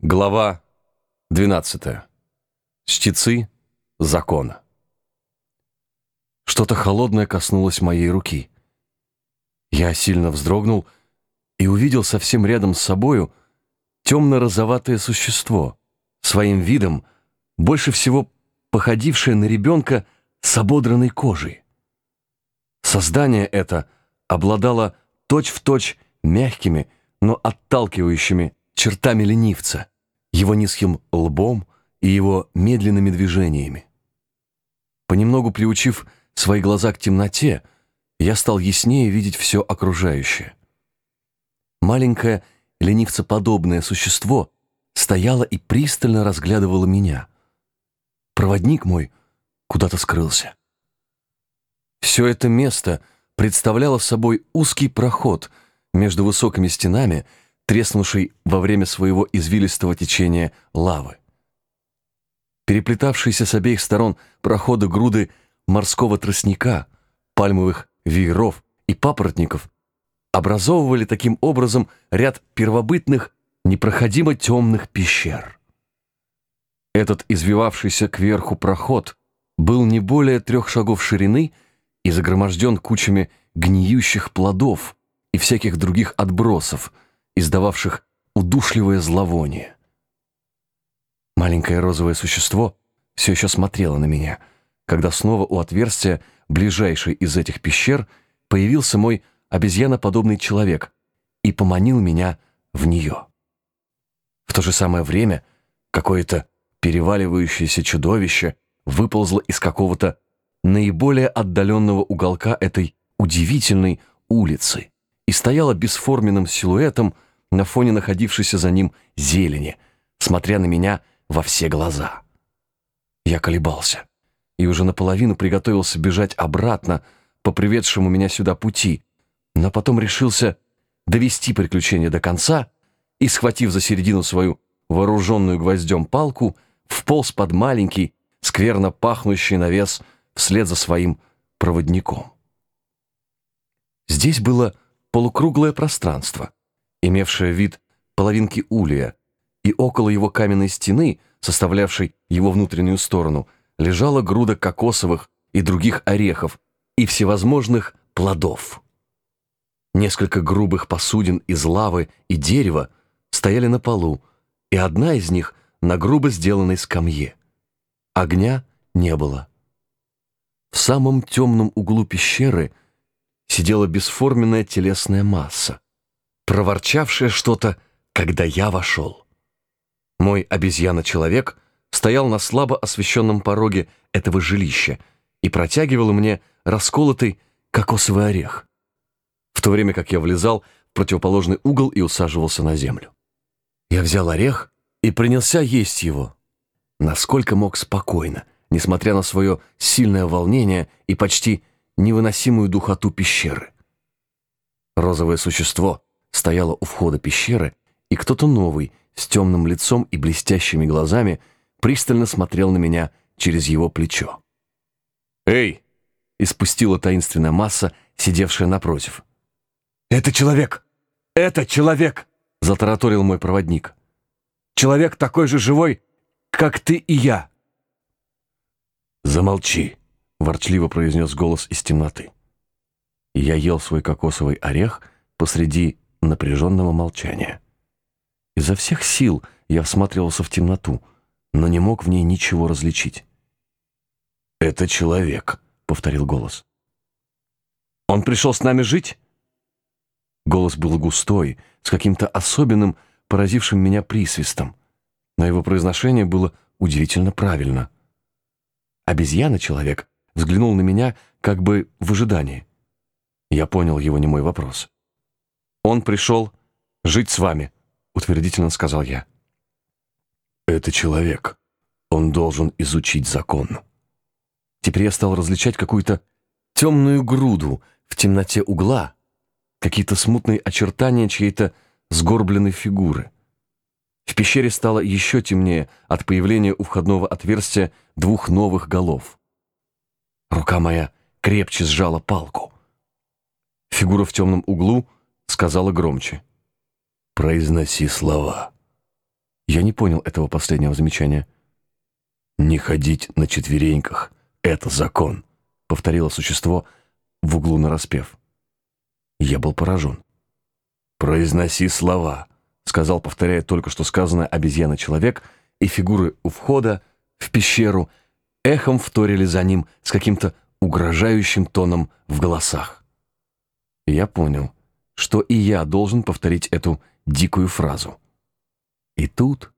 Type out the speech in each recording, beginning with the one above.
Глава 12. Чтецы закона. Что-то холодное коснулось моей руки. Я сильно вздрогнул и увидел совсем рядом с собою темно-розоватое существо, своим видом больше всего походившее на ребенка с ободранной кожей. Создание это обладало точь-в-точь мягкими, но отталкивающими чертами ленивца, его низким лбом и его медленными движениями. Понемногу приучив свои глаза к темноте, я стал яснее видеть все окружающее. Маленькое ленивцеподобное существо стояло и пристально разглядывало меня. Проводник мой куда-то скрылся. Все это место представляло собой узкий проход между высокими стенами, треснувший во время своего извилистого течения лавы. Переплетавшиеся с обеих сторон прохода груды морского тростника, пальмовых вееров и папоротников образовывали таким образом ряд первобытных, непроходимо темных пещер. Этот извивавшийся кверху проход был не более трех шагов ширины и загроможден кучами гниющих плодов и всяких других отбросов – издававших удушливое зловоние. Маленькое розовое существо все еще смотрело на меня, когда снова у отверстия ближайшей из этих пещер появился мой обезьяноподобный человек и поманил меня в нее. В то же самое время какое-то переваливающееся чудовище выползло из какого-то наиболее отдаленного уголка этой удивительной улицы и стояло бесформенным силуэтом на фоне находившейся за ним зелени, смотря на меня во все глаза. Я колебался и уже наполовину приготовился бежать обратно по приведшему меня сюда пути, но потом решился довести приключение до конца и, схватив за середину свою вооруженную гвоздем палку, вполз под маленький, скверно пахнущий навес вслед за своим проводником. Здесь было полукруглое пространство, имевшая вид половинки улья, и около его каменной стены, составлявшей его внутреннюю сторону, лежала груда кокосовых и других орехов и всевозможных плодов. Несколько грубых посудин из лавы и дерева стояли на полу, и одна из них на грубо сделанной скамье. Огня не было. В самом темном углу пещеры сидела бесформенная телесная масса проворчавшее что-то, когда я вошел. Мой обезьяна-человек стоял на слабо освещенном пороге этого жилища и протягивал мне расколотый кокосовый орех, в то время как я влезал в противоположный угол и усаживался на землю. Я взял орех и принялся есть его, насколько мог спокойно, несмотря на свое сильное волнение и почти невыносимую духоту пещеры. Розовое существо — стояла у входа пещеры, и кто-то новый, с темным лицом и блестящими глазами, пристально смотрел на меня через его плечо. «Эй!» — испустила таинственная масса, сидевшая напротив. «Это человек! Это человек!» — затараторил мой проводник. «Человек такой же живой, как ты и я!» «Замолчи!» — ворчливо произнес голос из темноты. Я ел свой кокосовый орех посреди напряженного молчания. Изо всех сил я всматривался в темноту, но не мог в ней ничего различить. «Это человек», — повторил голос. «Он пришел с нами жить?» Голос был густой, с каким-то особенным, поразившим меня присвистом, но его произношение было удивительно правильно. Обезьяна-человек взглянул на меня как бы в ожидании. Я понял его немой вопрос. Он пришел жить с вами, утвердительно сказал я. Это человек. Он должен изучить закон. Теперь я стал различать какую-то темную груду в темноте угла, какие-то смутные очертания чьей-то сгорбленной фигуры. В пещере стало еще темнее от появления у входного отверстия двух новых голов. Рука моя крепче сжала палку. Фигура в темном углу — сказала громче. «Произноси слова. Я не понял этого последнего замечания. «Не ходить на четвереньках — это закон», — повторило существо в углу нараспев. Я был поражен. «Произноси слова», — сказал, повторяя только что сказанное обезьяна-человек, и фигуры у входа в пещеру эхом вторили за ним с каким-то угрожающим тоном в голосах. Я понял, что и я должен повторить эту дикую фразу. И тут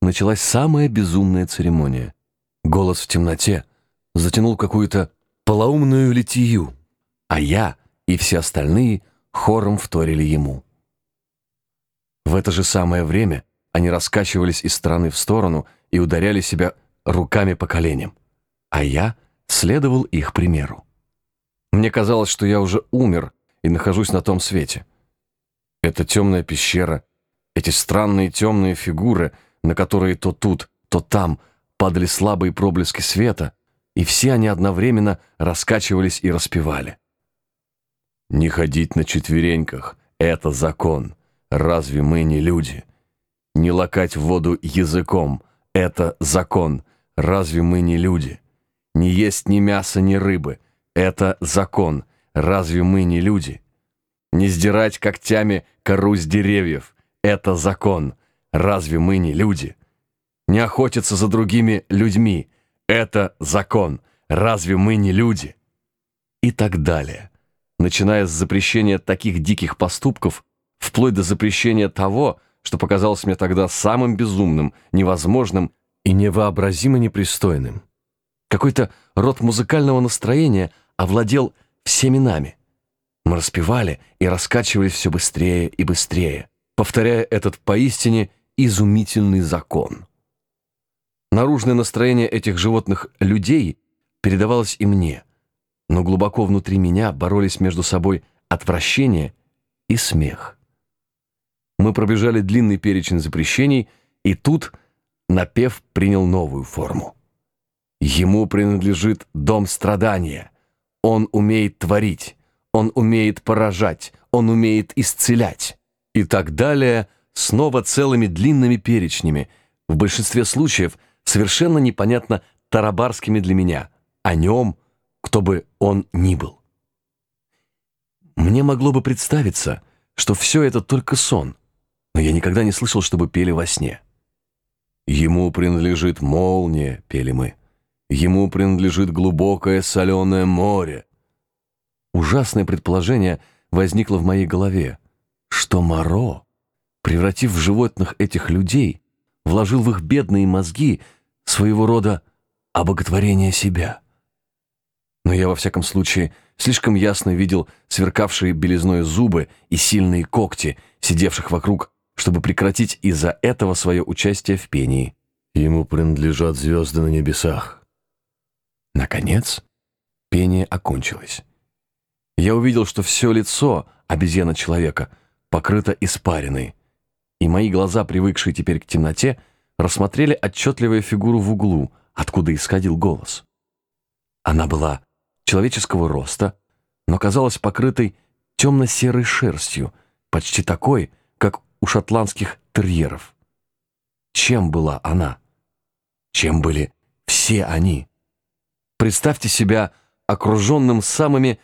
началась самая безумная церемония. Голос в темноте затянул какую-то полоумную литию, а я и все остальные хором вторили ему. В это же самое время они раскачивались из стороны в сторону и ударяли себя руками по коленям, а я следовал их примеру. Мне казалось, что я уже умер и нахожусь на том свете. Эта темная пещера, эти странные темные фигуры, на которые то тут, то там падали слабые проблески света, и все они одновременно раскачивались и распевали. «Не ходить на четвереньках — это закон. Разве мы не люди? Не лакать в воду языком — это закон. Разве мы не люди? Не есть ни мяса, ни рыбы — это закон. Разве мы не люди? Не сдирать когтями кору с деревьев — это закон. Разве мы не люди? Не охотиться за другими людьми — это закон. Разве мы не люди? И так далее. Начиная с запрещения таких диких поступков, вплоть до запрещения того, что показалось мне тогда самым безумным, невозможным и невообразимо непристойным. Какой-то род музыкального настроения овладел всеми нами. Мы распевали и раскачивались все быстрее и быстрее, повторяя этот поистине изумительный закон. Наружное настроение этих животных людей передавалось и мне, но глубоко внутри меня боролись между собой отвращение и смех. Мы пробежали длинный перечень запрещений, и тут напев принял новую форму. Ему принадлежит дом страдания. Он умеет творить, он умеет поражать, он умеет исцелять. И так далее, снова целыми длинными перечнями, в большинстве случаев совершенно непонятно тарабарскими для меня, о нем, кто бы он ни был. Мне могло бы представиться, что все это только сон, но я никогда не слышал, чтобы пели во сне. «Ему принадлежит молния», — пели мы. «Ему принадлежит глубокое соленое море». Ужасное предположение возникло в моей голове, что Моро, превратив в животных этих людей, вложил в их бедные мозги своего рода обоготворение себя. Но я, во всяком случае, слишком ясно видел сверкавшие белизной зубы и сильные когти, сидевших вокруг чтобы прекратить из-за этого свое участие в пении. Ему принадлежат звезды на небесах. Наконец, пение окончилось. Я увидел, что все лицо обезьяна-человека покрыто испариной, и мои глаза, привыкшие теперь к темноте, рассмотрели отчетливую фигуру в углу, откуда исходил голос. Она была человеческого роста, но казалась покрытой темно-серой шерстью, почти такой, как у шотландских терьеров. Чем была она? Чем были все они? Представьте себя окруженным самыми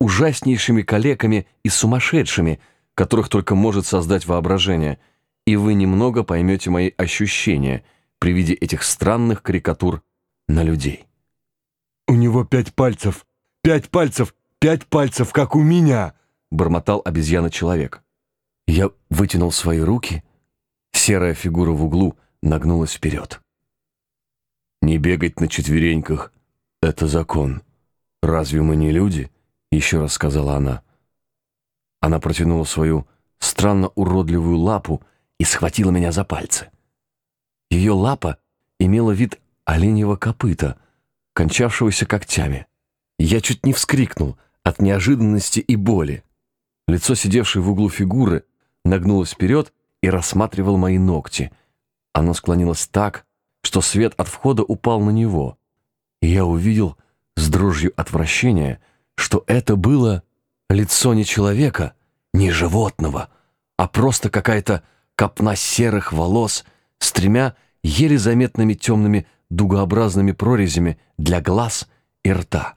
ужаснейшими калеками и сумасшедшими, которых только может создать воображение, и вы немного поймете мои ощущения при виде этих странных карикатур на людей. «У него пять пальцев! Пять пальцев! Пять пальцев, как у меня!» — бормотал обезьяна-человек. Я вытянул свои руки, серая фигура в углу нагнулась вперед. «Не бегать на четвереньках — это закон. Разве мы не люди?» — еще раз сказала она. Она протянула свою странно уродливую лапу и схватила меня за пальцы. Ее лапа имела вид оленьего копыта, кончавшегося когтями. Я чуть не вскрикнул от неожиданности и боли. Лицо сидевшей в углу фигуры нагнулась вперед и рассматривал мои ногти. Оно склонилось так, что свет от входа упал на него. И я увидел с дрожью отвращения, что это было лицо не человека, не животного, а просто какая-то копна серых волос с тремя еле заметными темными дугообразными прорезями для глаз и рта.